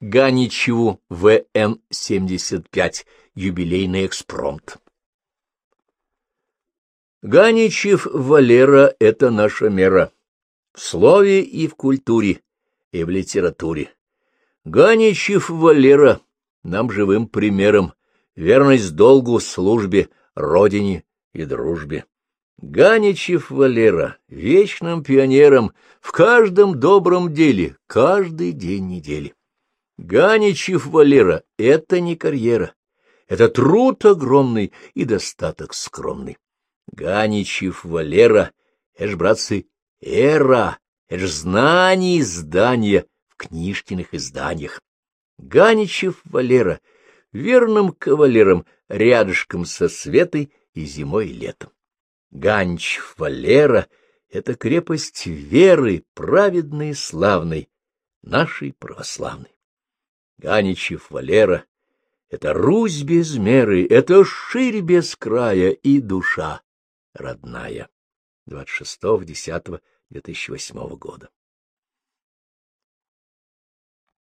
Ганичеву ВН-75, юбилейный экспромт. Ганичев Валера — это наша мера. В слове и в культуре, и в литературе. Ганичев Валера нам живым примером, верность долгу, службе, родине и дружбе. Ганичев Валера, вечным пионером в каждом добром деле, каждый день недели. Ганичев Валера — это не карьера, это труд огромный и достаток скромный. Ганичев Валера — это ж, братцы, эра, это ж знание и здания в книжкиных изданиях. Ганичев Валера — верным кавалером, рядышком со Светой и зимой и летом. Ганч Валера — это крепость веры, праведной и славной, нашей православной. Ганичев Валера — это Русь без меры, это ширь без края и душа родная. 26.10.2008 года.